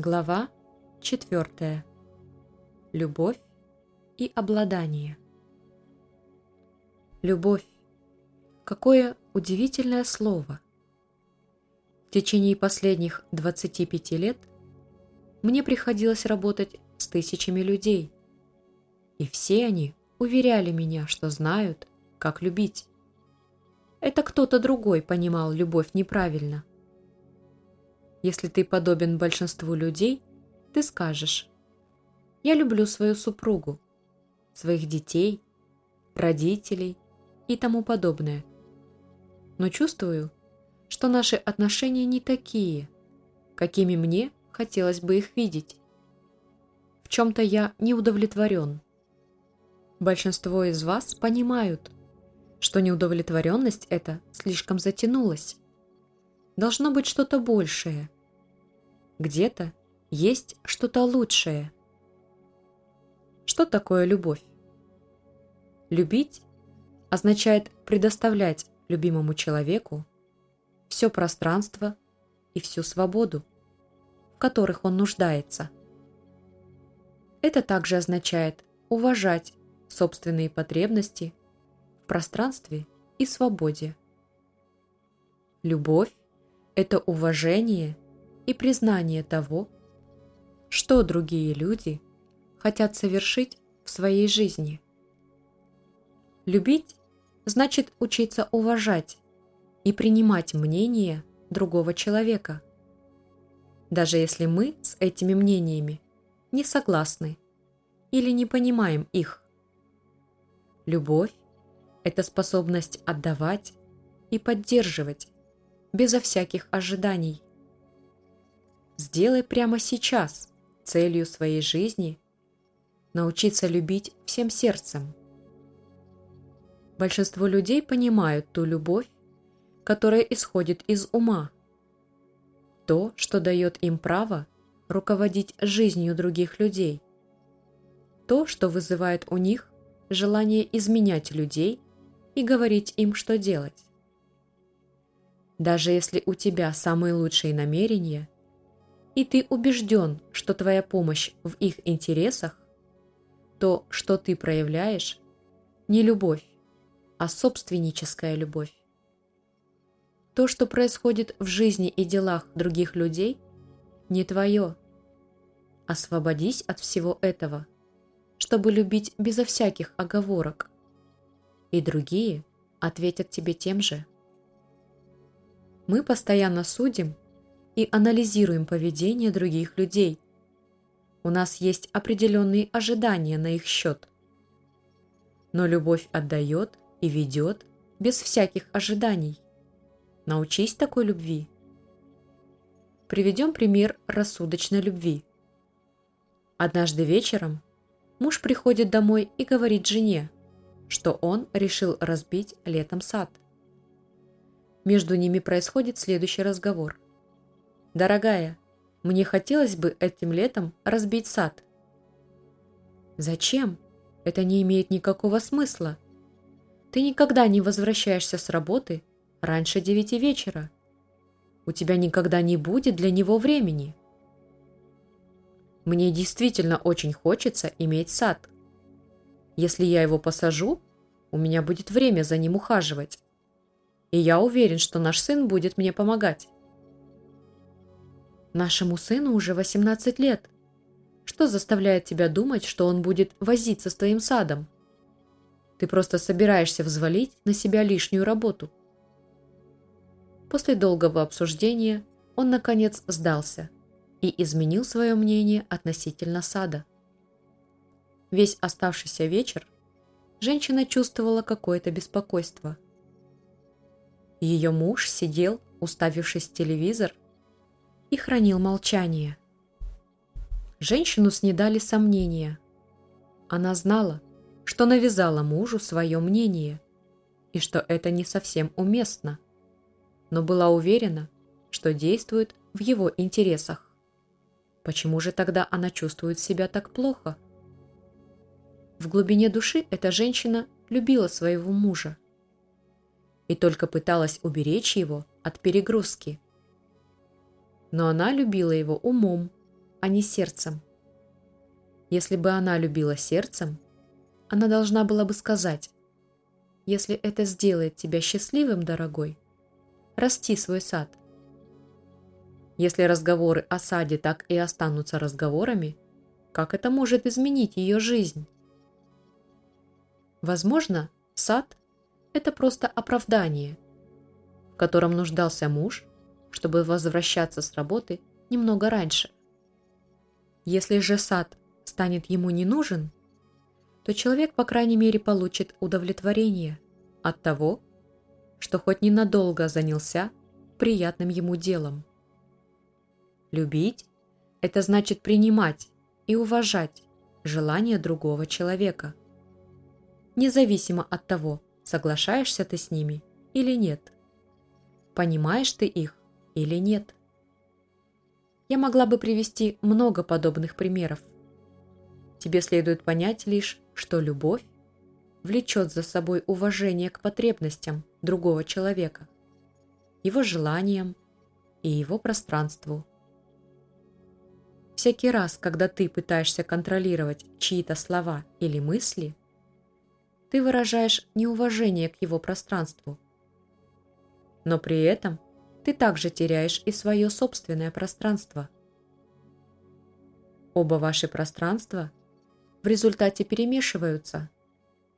Глава 4. Любовь и обладание. Любовь. Какое удивительное слово. В течение последних 25 лет мне приходилось работать с тысячами людей, и все они уверяли меня, что знают, как любить. Это кто-то другой понимал любовь неправильно. Если ты подобен большинству людей, ты скажешь «Я люблю свою супругу, своих детей, родителей и тому подобное». Но чувствую, что наши отношения не такие, какими мне хотелось бы их видеть. В чем-то я не удовлетворен. Большинство из вас понимают, что неудовлетворенность эта слишком затянулась должно быть что-то большее. Где-то есть что-то лучшее. Что такое любовь? Любить означает предоставлять любимому человеку все пространство и всю свободу, в которых он нуждается. Это также означает уважать собственные потребности в пространстве и свободе. Любовь это уважение и признание того, что другие люди хотят совершить в своей жизни. Любить значит учиться уважать и принимать мнение другого человека, даже если мы с этими мнениями не согласны или не понимаем их. Любовь – это способность отдавать и поддерживать безо всяких ожиданий. Сделай прямо сейчас целью своей жизни научиться любить всем сердцем. Большинство людей понимают ту любовь, которая исходит из ума. То, что дает им право руководить жизнью других людей. То, что вызывает у них желание изменять людей и говорить им, что делать. Даже если у тебя самые лучшие намерения, и ты убежден, что твоя помощь в их интересах, то, что ты проявляешь, не любовь, а собственническая любовь. То, что происходит в жизни и делах других людей, не твое. Освободись от всего этого, чтобы любить безо всяких оговорок. И другие ответят тебе тем же. Мы постоянно судим и анализируем поведение других людей. У нас есть определенные ожидания на их счет. Но любовь отдает и ведет без всяких ожиданий. Научись такой любви. Приведем пример рассудочной любви. Однажды вечером муж приходит домой и говорит жене, что он решил разбить летом сад – между ними происходит следующий разговор. «Дорогая, мне хотелось бы этим летом разбить сад». «Зачем? Это не имеет никакого смысла. Ты никогда не возвращаешься с работы раньше девяти вечера. У тебя никогда не будет для него времени». «Мне действительно очень хочется иметь сад. Если я его посажу, у меня будет время за ним ухаживать и я уверен, что наш сын будет мне помогать. Нашему сыну уже 18 лет. Что заставляет тебя думать, что он будет возиться с твоим садом? Ты просто собираешься взвалить на себя лишнюю работу. После долгого обсуждения он, наконец, сдался и изменил свое мнение относительно сада. Весь оставшийся вечер женщина чувствовала какое-то беспокойство – ее муж сидел, уставившись в телевизор, и хранил молчание. Женщину снедали сомнения. Она знала, что навязала мужу свое мнение, и что это не совсем уместно, но была уверена, что действует в его интересах. Почему же тогда она чувствует себя так плохо? В глубине души эта женщина любила своего мужа, и только пыталась уберечь его от перегрузки. Но она любила его умом, а не сердцем. Если бы она любила сердцем, она должна была бы сказать, «Если это сделает тебя счастливым, дорогой, расти свой сад». Если разговоры о саде так и останутся разговорами, как это может изменить ее жизнь? Возможно, сад – это просто оправдание, в котором нуждался муж, чтобы возвращаться с работы немного раньше. Если же сад станет ему не нужен, то человек, по крайней мере, получит удовлетворение от того, что хоть ненадолго занялся приятным ему делом. Любить – это значит принимать и уважать желания другого человека, независимо от того, соглашаешься ты с ними или нет, понимаешь ты их или нет. Я могла бы привести много подобных примеров. Тебе следует понять лишь, что любовь влечет за собой уважение к потребностям другого человека, его желаниям и его пространству. Всякий раз, когда ты пытаешься контролировать чьи-то слова или мысли, ты выражаешь неуважение к его пространству. Но при этом ты также теряешь и свое собственное пространство. Оба ваши пространства в результате перемешиваются.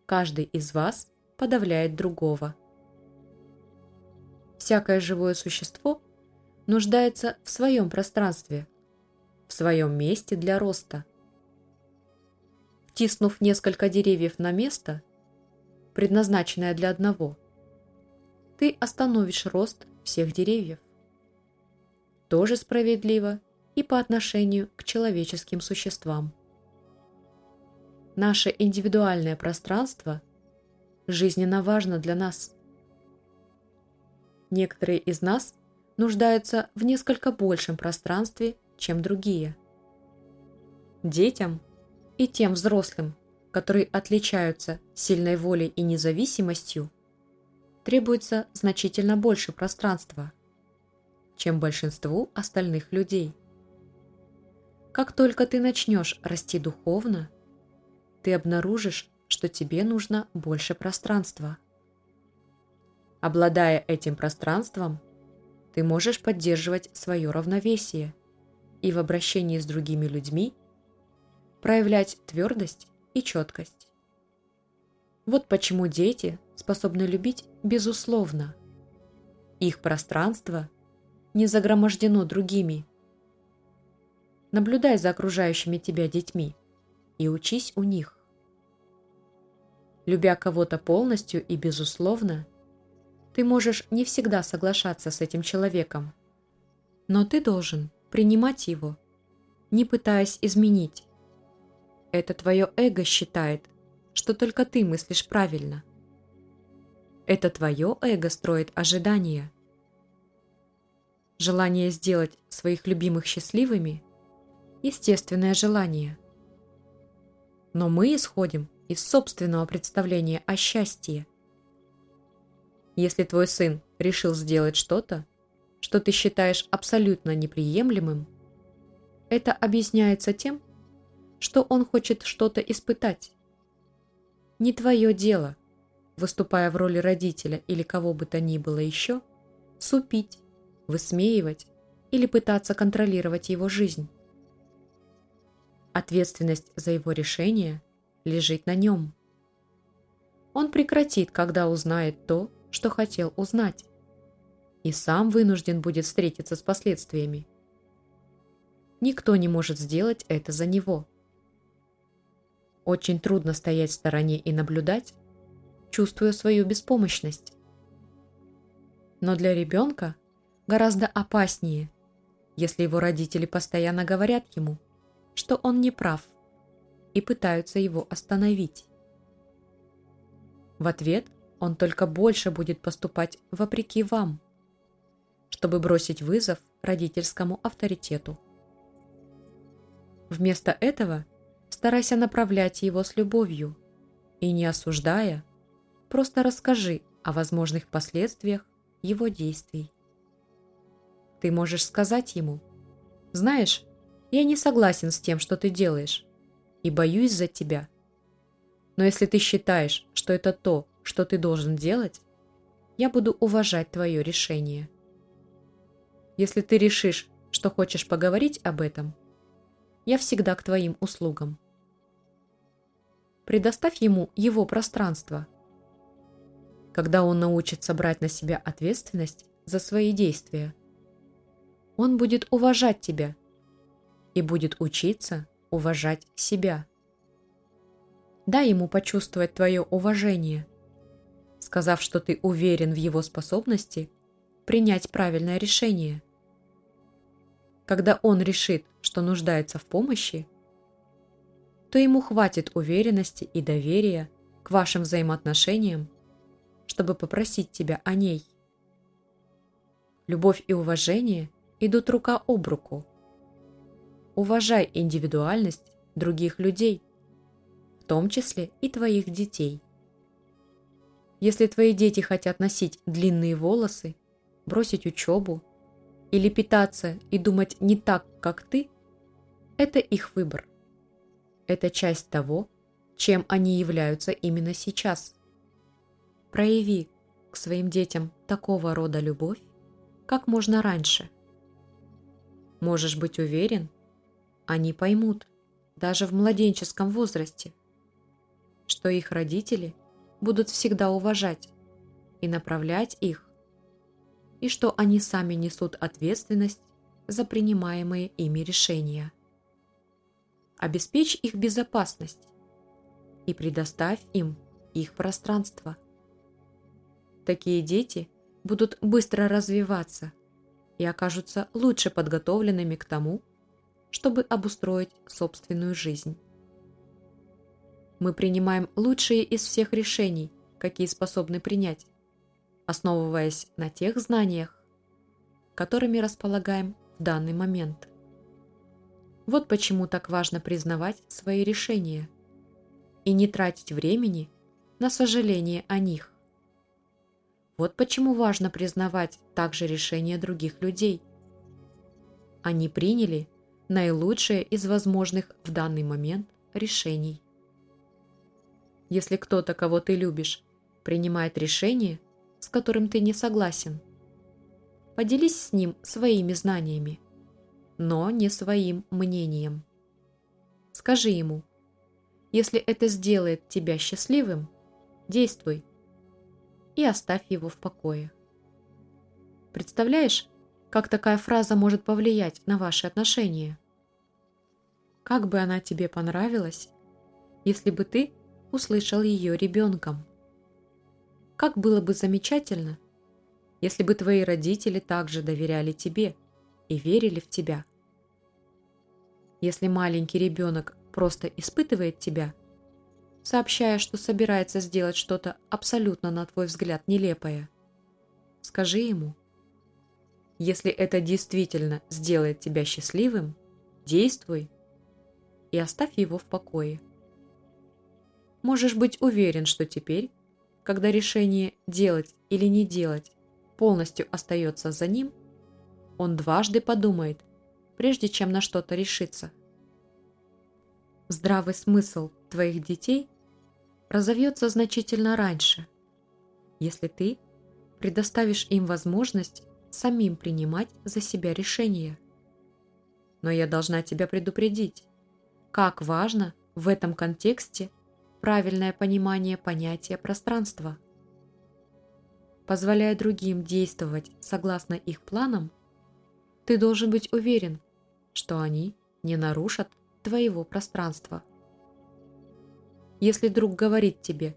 Каждый из вас подавляет другого. Всякое живое существо нуждается в своем пространстве, в своем месте для роста. Втиснув несколько деревьев на место, предназначенное для одного, ты остановишь рост всех деревьев. Тоже справедливо и по отношению к человеческим существам. Наше индивидуальное пространство жизненно важно для нас. Некоторые из нас нуждаются в несколько большем пространстве, чем другие. Детям и тем взрослым, которые отличаются сильной волей и независимостью, требуется значительно больше пространства, чем большинству остальных людей. Как только ты начнешь расти духовно, ты обнаружишь, что тебе нужно больше пространства. Обладая этим пространством, ты можешь поддерживать свое равновесие и в обращении с другими людьми проявлять твердость и четкость. Вот почему дети способны любить безусловно. Их пространство не загромождено другими. Наблюдай за окружающими тебя детьми и учись у них. Любя кого-то полностью и безусловно, ты можешь не всегда соглашаться с этим человеком, но ты должен принимать его, не пытаясь изменить. Это твое эго считает, что только ты мыслишь правильно. Это твое эго строит ожидания. Желание сделать своих любимых счастливыми – естественное желание. Но мы исходим из собственного представления о счастье. Если твой сын решил сделать что-то, что ты считаешь абсолютно неприемлемым, это объясняется тем, что он хочет что-то испытать. Не твое дело, выступая в роли родителя или кого бы то ни было еще, супить, высмеивать или пытаться контролировать его жизнь. Ответственность за его решение лежит на нем. Он прекратит, когда узнает то, что хотел узнать и сам вынужден будет встретиться с последствиями. Никто не может сделать это за него. Очень трудно стоять в стороне и наблюдать, чувствуя свою беспомощность. Но для ребенка гораздо опаснее, если его родители постоянно говорят ему, что он не прав, и пытаются его остановить. В ответ он только больше будет поступать вопреки вам – чтобы бросить вызов родительскому авторитету. Вместо этого старайся направлять его с любовью и, не осуждая, просто расскажи о возможных последствиях его действий. Ты можешь сказать ему, «Знаешь, Я не согласен с тем, что ты делаешь, и боюсь за тебя. Но если ты считаешь, что это то, что ты должен делать, я буду уважать твое решение. Если ты решишь, что хочешь поговорить об этом, я всегда к твоим услугам. Предоставь ему его пространство. Когда он научится брать на себя ответственность за свои действия, он будет уважать тебя и будет учиться уважать себя. Дай ему почувствовать твое уважение, сказав, что ты уверен в его способности принять правильное решение. Когда он решит, что нуждается в помощи, то ему хватит уверенности и доверия к вашим взаимоотношениям, чтобы попросить тебя о ней. Любовь и уважение идут рука об руку. Уважай индивидуальность других людей, в том числе и твоих детей. Если твои дети хотят носить длинные волосы, бросить учебу или питаться и думать не так, как ты, это их выбор. Это часть того, чем они являются именно сейчас. Прояви к своим детям такого рода любовь как можно раньше. Можешь быть уверен, они поймут, даже в младенческом возрасте, что их родители будут всегда уважать и направлять их и что они сами несут ответственность за принимаемые ими решения. Обеспечь их безопасность и предоставь им их пространство. Такие дети будут быстро развиваться и окажутся лучше подготовленными к тому, чтобы обустроить собственную жизнь. Мы принимаем лучшие из всех решений, какие способны принять, основываясь на тех знаниях, которыми располагаем в данный момент. Вот почему так важно признавать свои решения и не тратить времени на сожаление о них. Вот почему важно признавать также решения других людей. Они приняли наилучшее из возможных в данный момент решений. Если кто-то, кого ты любишь, принимает решение – с которым ты не согласен. Поделись с ним своими знаниями, но не своим мнением. Скажи ему, если это сделает тебя счастливым, действуй и оставь его в покое. Представляешь, как такая фраза может повлиять на ваши отношения? Как бы она тебе понравилась, если бы ты услышал ее ребенком? Как было бы замечательно, если бы твои родители также доверяли тебе и верили в тебя. Если маленький ребенок просто испытывает тебя, сообщая, что собирается сделать что-то абсолютно, на твой взгляд, нелепое, скажи ему, если это действительно сделает тебя счастливым, действуй и оставь его в покое. Можешь быть уверен, что теперь когда решение делать или не делать полностью остается за ним, он дважды подумает, прежде чем на что-то решиться. Здравый смысл твоих детей разовьется значительно раньше, если ты предоставишь им возможность самим принимать за себя решения. Но я должна тебя предупредить, как важно в этом контексте правильное понимание понятия пространства. Позволяя другим действовать согласно их планам, ты должен быть уверен, что они не нарушат твоего пространства. Если друг говорит тебе,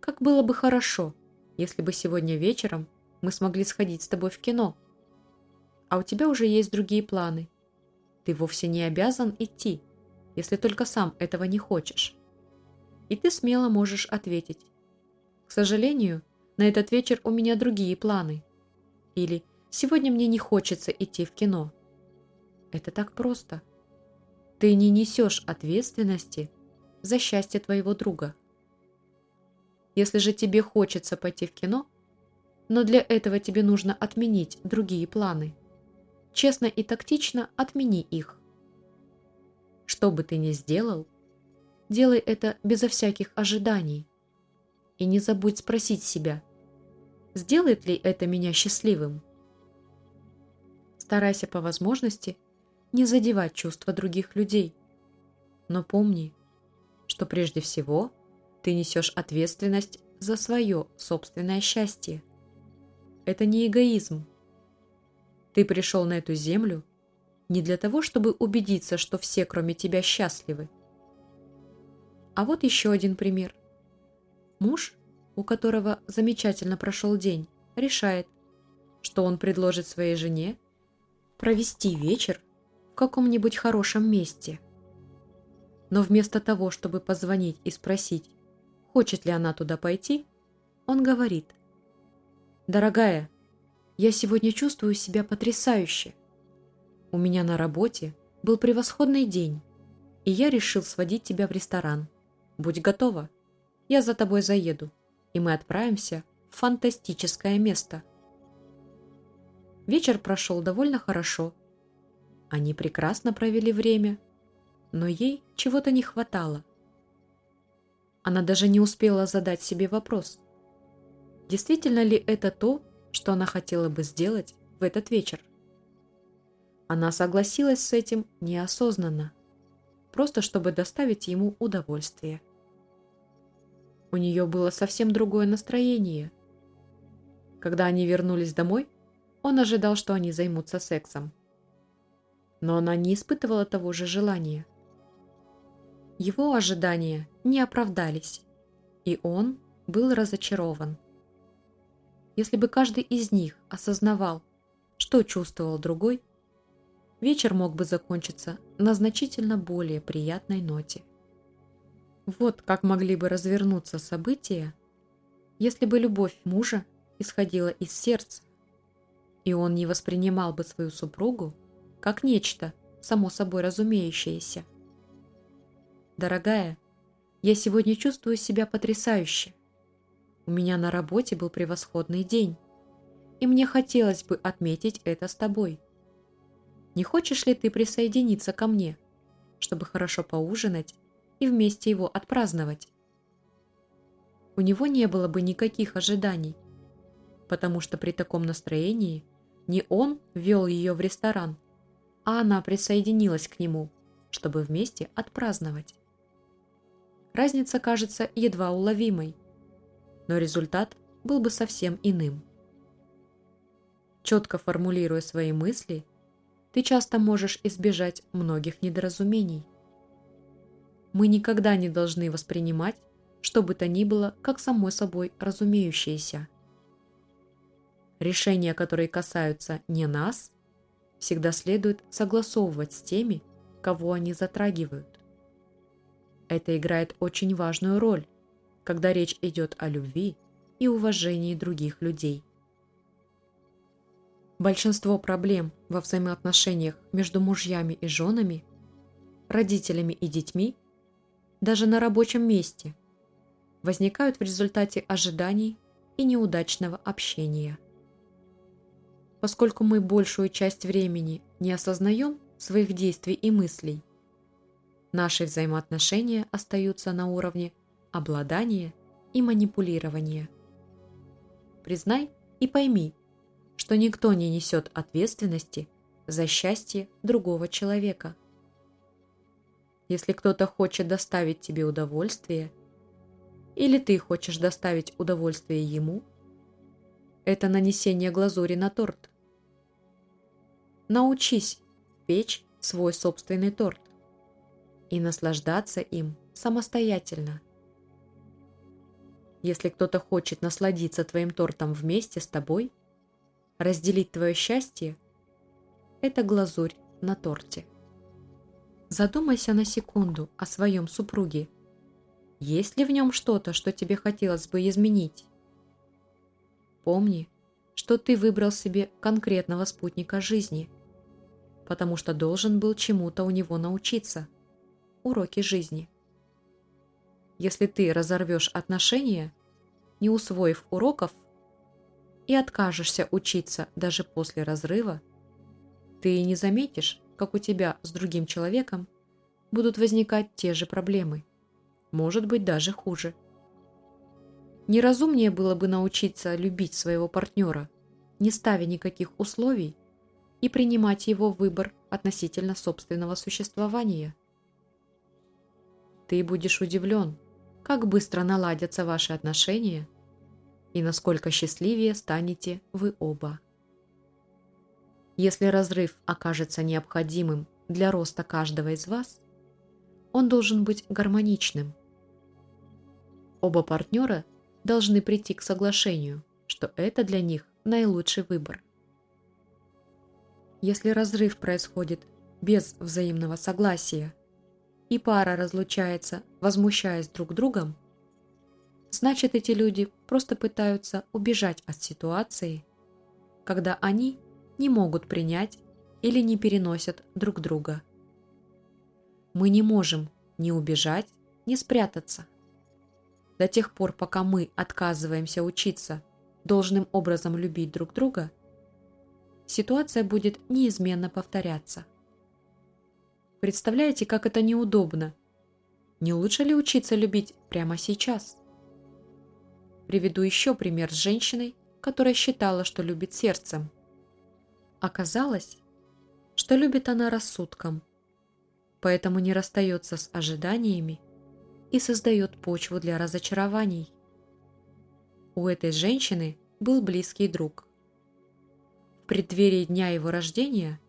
как было бы хорошо, если бы сегодня вечером мы смогли сходить с тобой в кино, а у тебя уже есть другие планы, ты вовсе не обязан идти, если только сам этого не хочешь и ты смело можешь ответить. К сожалению, на этот вечер у меня другие планы. Или сегодня мне не хочется идти в кино. Это так просто. Ты не несешь ответственности за счастье твоего друга. Если же тебе хочется пойти в кино, но для этого тебе нужно отменить другие планы, честно и тактично отмени их. Что бы ты ни сделал, делай это безо всяких ожиданий. И не забудь спросить себя, сделает ли это меня счастливым? Старайся по возможности не задевать чувства других людей. Но помни, что прежде всего ты несешь ответственность за свое собственное счастье. Это не эгоизм. Ты пришел на эту землю не для того, чтобы убедиться, что все, кроме тебя, счастливы. А вот еще один пример. Муж, у которого замечательно прошел день, решает, что он предложит своей жене провести вечер в каком-нибудь хорошем месте. Но вместо того, чтобы позвонить и спросить, хочет ли она туда пойти, он говорит, «Дорогая, я сегодня чувствую себя потрясающе. У меня на работе был превосходный день, и я решил сводить тебя в ресторан. Будь готова, я за тобой заеду, и мы отправимся в фантастическое место». Вечер прошел довольно хорошо. Они прекрасно провели время, но ей чего-то не хватало. Она даже не успела задать себе вопрос. Действительно ли это то, что она хотела бы сделать в этот вечер? Она согласилась с этим неосознанно, просто чтобы доставить ему удовольствие. У нее было совсем другое настроение. Когда они вернулись домой, он ожидал, что они займутся сексом. Но она не испытывала того же желания. Его ожидания не оправдались, и он был разочарован. Если бы каждый из них осознавал, что чувствовал другой, вечер мог бы закончиться на значительно более приятной ноте. Вот как могли бы развернуться события, если бы любовь мужа исходила из сердца, и он не воспринимал бы свою супругу как нечто, само собой разумеющееся. «Дорогая, я сегодня чувствую себя потрясающе. У меня на работе был превосходный день, и мне хотелось бы отметить это с тобой. Не хочешь ли ты присоединиться ко мне, чтобы хорошо поужинать и вместе его отпраздновать?» У него не было бы никаких ожиданий, потому что при таком настроении – не он вел ее в ресторан, а она присоединилась к нему, чтобы вместе отпраздновать. Разница кажется едва уловимой, но результат был бы совсем иным. Четко формулируя свои мысли, ты часто можешь избежать многих недоразумений. Мы никогда не должны воспринимать что бы то ни было как самой собой разумеющееся – Решения, которые касаются не нас, всегда следует согласовывать с теми, кого они затрагивают. Это играет очень важную роль, когда речь идет о любви и уважении других людей. Большинство проблем во взаимоотношениях между мужьями и женами, родителями и детьми, даже на рабочем месте, возникают в результате ожиданий и неудачного общения. Поскольку мы большую часть времени не осознаем своих действий и мыслей, наши взаимоотношения остаются на уровне обладания и манипулирования. Признай и пойми, что никто не несет ответственности за счастье другого человека. Если кто-то хочет доставить тебе удовольствие, или ты хочешь доставить удовольствие ему, это нанесение глазури на торт. Научись печь свой собственный торт и наслаждаться им самостоятельно. Если кто-то хочет насладиться твоим тортом вместе с тобой, разделить твое счастье – это глазурь на торте. Задумайся на секунду о своем супруге. Есть ли в нем что-то, что тебе хотелось бы изменить? Помни, что ты выбрал себе конкретного спутника жизни, потому что должен был чему-то у него научиться. Уроки жизни. Если ты разорвешь отношения, не усвоив уроков, и откажешься учиться даже после разрыва, ты и не заметишь, как у тебя с другим человеком будут возникать те же проблемы. Может быть, даже хуже. Неразумнее было бы научиться любить своего партнера, не ставя никаких условий, и принимать его выбор относительно собственного существования. Ты будешь удивлен, как быстро наладятся ваши отношения и насколько счастливее станете вы оба. Если разрыв окажется необходимым для роста каждого из вас, он должен быть гармоничным. Оба партнера должны прийти к соглашению, что это для них наилучший выбор. Если разрыв происходит без взаимного согласия и пара разлучается, возмущаясь друг другом, значит эти люди просто пытаются убежать от ситуации, когда они не могут принять или не переносят друг друга. Мы не можем ни убежать, ни спрятаться. До тех пор, пока мы отказываемся учиться должным образом любить друг друга, ситуация будет неизменно повторяться. Представляете, как это неудобно? Не лучше ли учиться любить прямо сейчас? Приведу еще пример с женщиной, которая считала, что любит сердцем. Оказалось, что любит она рассудком, поэтому не расстается с ожиданиями и создает почву для разочарований. У этой женщины был близкий друг. В преддверии дня его рождения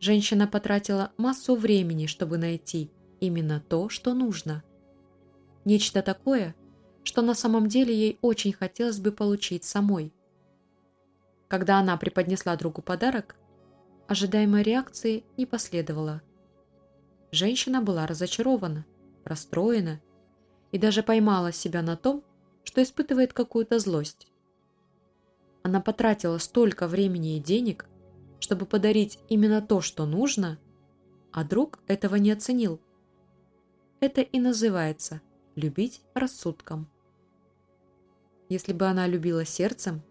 женщина потратила массу времени, чтобы найти именно то, что нужно. Нечто такое, что на самом деле ей очень хотелось бы получить самой. Когда она преподнесла другу подарок, ожидаемой реакции не последовало. Женщина была разочарована, расстроена и даже поймала себя на том, что испытывает какую-то злость. Она потратила столько времени и денег, чтобы подарить именно то, что нужно, а друг этого не оценил. Это и называется «любить рассудком». Если бы она любила сердцем,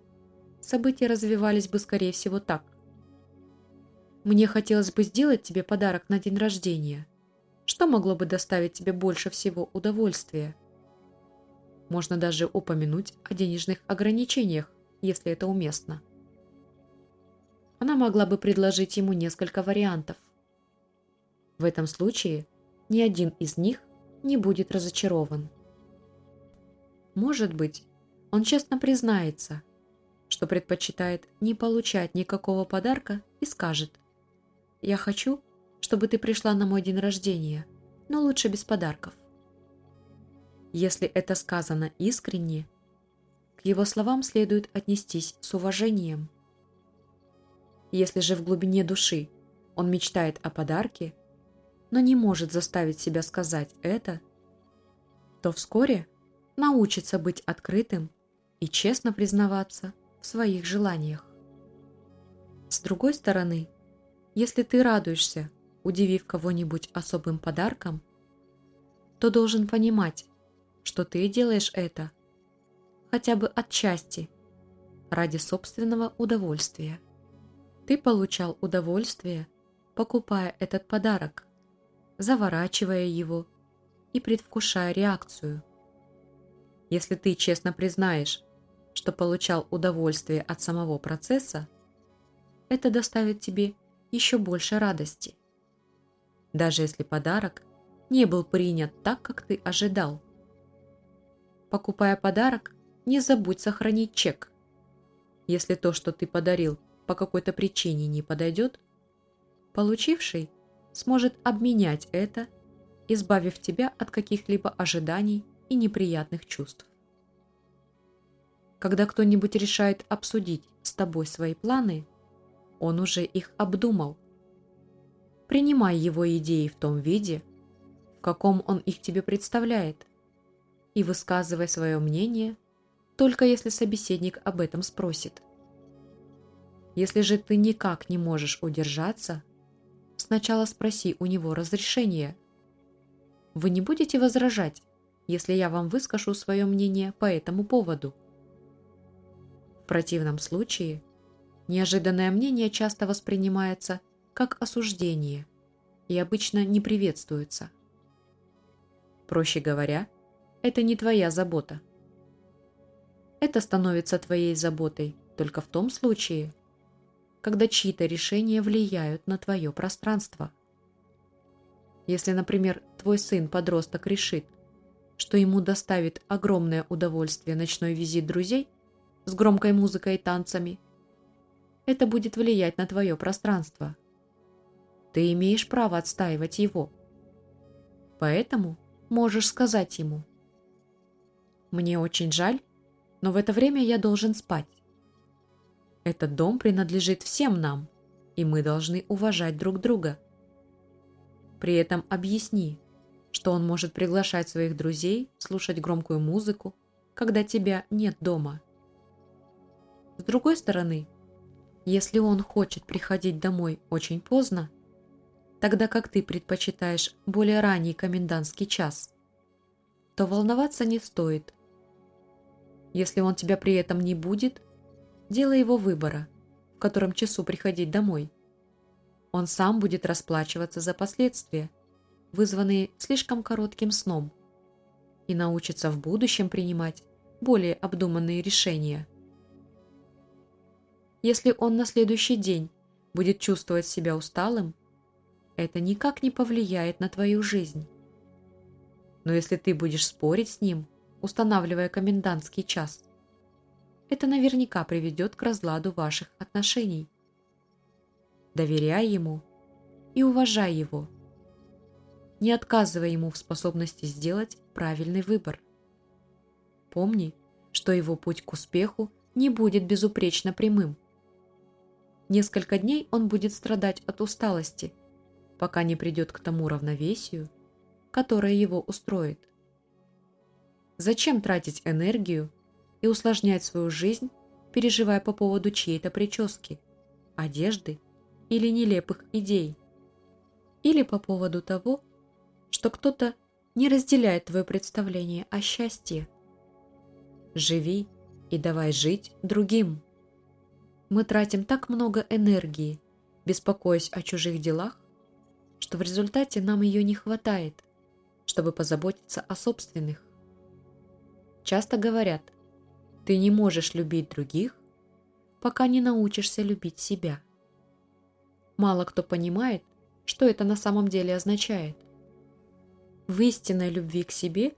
события развивались бы, скорее всего, так. «Мне хотелось бы сделать тебе подарок на день рождения», что могло бы доставить тебе больше всего удовольствия? Можно даже упомянуть о денежных ограничениях, если это уместно. Она могла бы предложить ему несколько вариантов. В этом случае ни один из них не будет разочарован. Может быть, он честно признается, что предпочитает не получать никакого подарка и скажет «Я хочу, чтобы ты пришла на мой день рождения, но лучше без подарков. Если это сказано искренне, к его словам следует отнестись с уважением. Если же в глубине души он мечтает о подарке, но не может заставить себя сказать это, то вскоре научится быть открытым и честно признаваться в своих желаниях. С другой стороны, если ты радуешься удивив кого-нибудь особым подарком, то должен понимать, что ты делаешь это хотя бы отчасти ради собственного удовольствия. Ты получал удовольствие, покупая этот подарок, заворачивая его и предвкушая реакцию. Если ты честно признаешь, что получал удовольствие от самого процесса, это доставит тебе еще больше радости даже если подарок не был принят так, как ты ожидал. Покупая подарок, не забудь сохранить чек. Если то, что ты подарил, по какой-то причине не подойдет, получивший сможет обменять это, избавив тебя от каких-либо ожиданий и неприятных чувств. Когда кто-нибудь решает обсудить с тобой свои планы, он уже их обдумал – принимай его идеи в том виде, в каком он их тебе представляет, и высказывай свое мнение, только если собеседник об этом спросит. Если же ты никак не можешь удержаться, сначала спроси у него разрешения. Вы не будете возражать, если я вам выскажу свое мнение по этому поводу? В противном случае неожиданное мнение часто воспринимается как осуждение и обычно не приветствуется. Проще говоря, это не твоя забота. Это становится твоей заботой только в том случае, когда чьи-то решения влияют на твое пространство. Если, например, твой сын-подросток решит, что ему доставит огромное удовольствие ночной визит друзей с громкой музыкой и танцами, это будет влиять на твое пространство. Ты имеешь право отстаивать его. Поэтому можешь сказать ему, «Мне очень жаль, но в это время я должен спать. Этот дом принадлежит всем нам, и мы должны уважать друг друга. При этом объясни, что он может приглашать своих друзей слушать громкую музыку, когда тебя нет дома. С другой стороны, если он хочет приходить домой очень поздно, тогда как ты предпочитаешь более ранний комендантский час, то волноваться не стоит. Если он тебя при этом не будет, дело его выбора, в котором часу приходить домой. Он сам будет расплачиваться за последствия, вызванные слишком коротким сном, и научится в будущем принимать более обдуманные решения. Если он на следующий день будет чувствовать себя усталым, это никак не повлияет на твою жизнь. Но если ты будешь спорить с ним, устанавливая комендантский час, это наверняка приведет к разладу ваших отношений. Доверяй ему и уважай его. Не отказывай ему в способности сделать правильный выбор. Помни, что его путь к успеху не будет безупречно прямым. Несколько дней он будет страдать от усталости, пока не придет к тому равновесию, которое его устроит. Зачем тратить энергию и усложнять свою жизнь, переживая по поводу чьей-то прически, одежды или нелепых идей? Или по поводу того, что кто-то не разделяет твое представление о счастье? Живи и давай жить другим. Мы тратим так много энергии, беспокоясь о чужих делах, что в результате нам ее не хватает, чтобы позаботиться о собственных. Часто говорят, ты не можешь любить других, пока не научишься любить себя. Мало кто понимает, что это на самом деле означает. В истинной любви к себе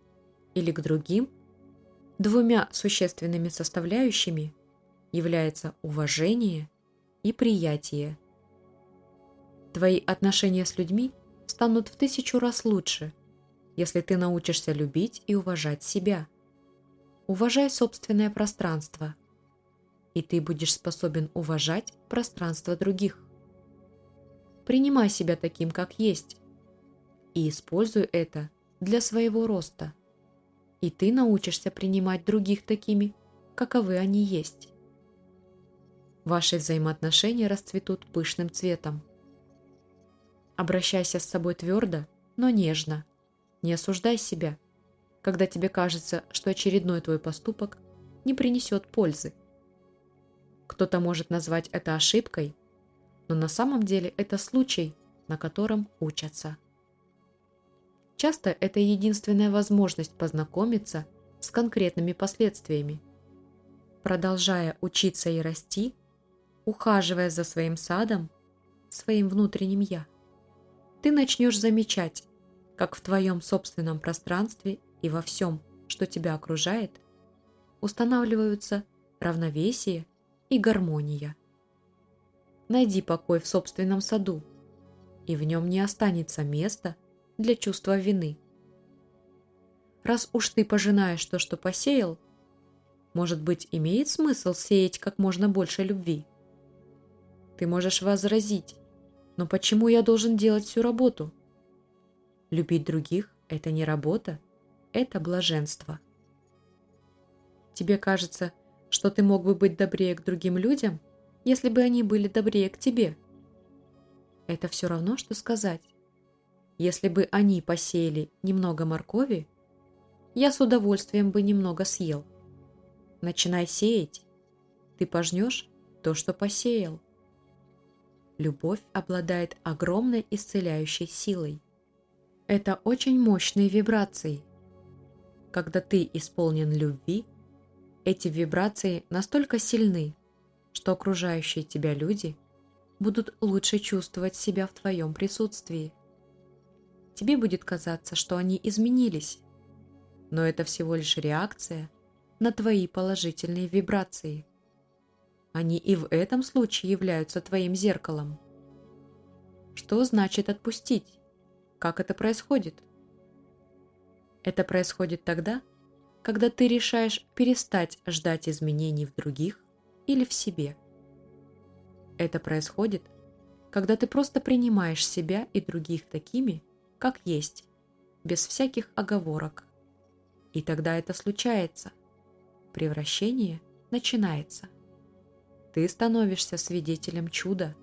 или к другим двумя существенными составляющими является уважение и приятие. Твои отношения с людьми станут в тысячу раз лучше, если ты научишься любить и уважать себя. Уважай собственное пространство, и ты будешь способен уважать пространство других. Принимай себя таким, как есть, и используй это для своего роста. И ты научишься принимать других такими, каковы они есть. Ваши взаимоотношения расцветут пышным цветом. Обращайся с собой твердо, но нежно. Не осуждай себя, когда тебе кажется, что очередной твой поступок не принесет пользы. Кто-то может назвать это ошибкой, но на самом деле это случай, на котором учатся. Часто это единственная возможность познакомиться с конкретными последствиями. Продолжая учиться и расти, ухаживая за своим садом, своим внутренним «я», ты начнешь замечать, как в твоем собственном пространстве и во всем, что тебя окружает, устанавливаются равновесие и гармония. Найди покой в собственном саду, и в нем не останется места для чувства вины. Раз уж ты пожинаешь то, что посеял, может быть, имеет смысл сеять как можно больше любви? Ты можешь возразить, но почему я должен делать всю работу? Любить других – это не работа, это блаженство. Тебе кажется, что ты мог бы быть добрее к другим людям, если бы они были добрее к тебе? Это все равно, что сказать. Если бы они посеяли немного моркови, я с удовольствием бы немного съел. Начинай сеять. Ты пожнешь то, что посеял. Любовь обладает огромной исцеляющей силой. Это очень мощные вибрации. Когда ты исполнен любви, эти вибрации настолько сильны, что окружающие тебя люди будут лучше чувствовать себя в твоем присутствии. Тебе будет казаться, что они изменились, но это всего лишь реакция на твои положительные вибрации. Они и в этом случае являются твоим зеркалом. Что значит отпустить? Как это происходит? Это происходит тогда, когда ты решаешь перестать ждать изменений в других или в себе. Это происходит, когда ты просто принимаешь себя и других такими, как есть, без всяких оговорок. И тогда это случается. Превращение начинается. Ты становишься свидетелем чуда.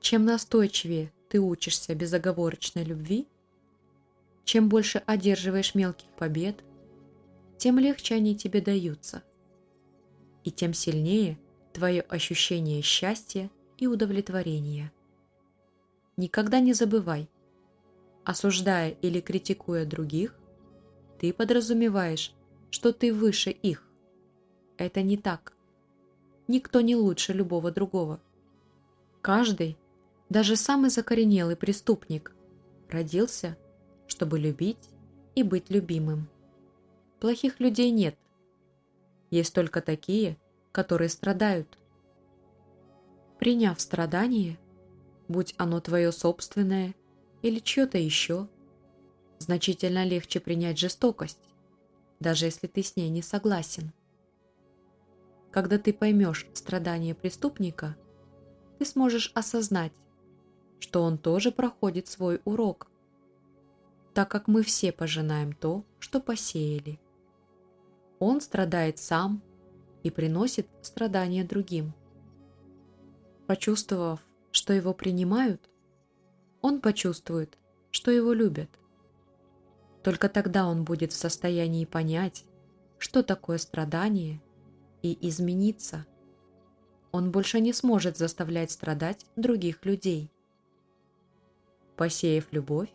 Чем настойчивее ты учишься безоговорочной любви, чем больше одерживаешь мелких побед, тем легче они тебе даются. И тем сильнее твое ощущение счастья и удовлетворения. Никогда не забывай, осуждая или критикуя других, ты подразумеваешь, что ты выше их. Это не так. Никто не лучше любого другого. Каждый, даже самый закоренелый преступник, родился, чтобы любить и быть любимым. Плохих людей нет. Есть только такие, которые страдают. Приняв страдание, будь оно твое собственное или чье-то еще, значительно легче принять жестокость, даже если ты с ней не согласен. Когда ты поймешь страдания преступника, ты сможешь осознать, что он тоже проходит свой урок, так как мы все пожинаем то, что посеяли. Он страдает сам и приносит страдания другим. Почувствовав, что его принимают, он почувствует, что его любят. Только тогда он будет в состоянии понять, что такое страдание, и измениться. Он больше не сможет заставлять страдать других людей. Посеяв любовь,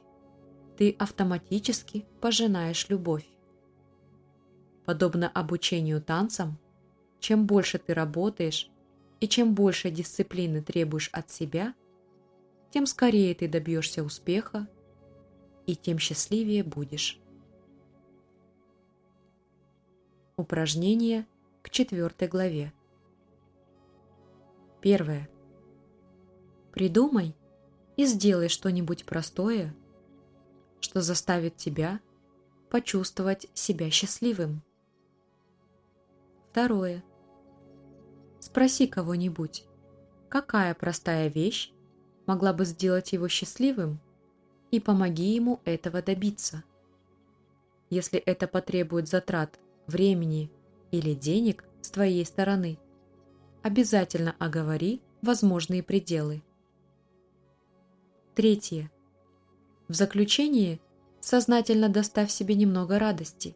ты автоматически пожинаешь любовь. Подобно обучению танцам, чем больше ты работаешь и чем больше дисциплины требуешь от себя, тем скорее ты добьешься успеха и тем счастливее будешь. Упражнение к четвертой главе. Первое. Придумай и сделай что-нибудь простое, что заставит тебя почувствовать себя счастливым. Второе. Спроси кого-нибудь, какая простая вещь могла бы сделать его счастливым и помоги ему этого добиться. Если это потребует затрат времени или денег с твоей стороны, обязательно оговори возможные пределы. Третье. В заключение сознательно доставь себе немного радости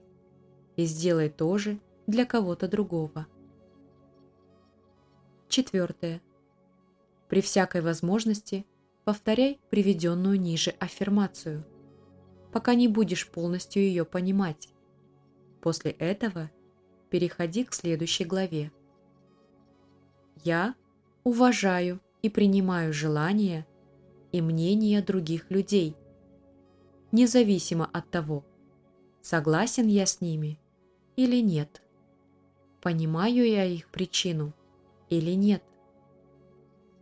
и сделай то же для кого-то другого. Четвертое. При всякой возможности – Повторяй приведенную ниже аффирмацию, пока не будешь полностью ее понимать. После этого переходи к следующей главе. Я уважаю и принимаю желания и мнения других людей, независимо от того, согласен я с ними или нет, понимаю я их причину или нет.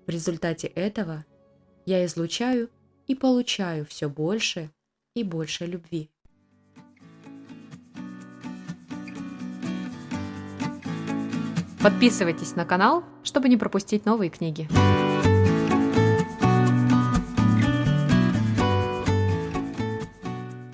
В результате этого – я излучаю и получаю все больше и больше любви. Подписывайтесь на канал, чтобы не пропустить новые книги.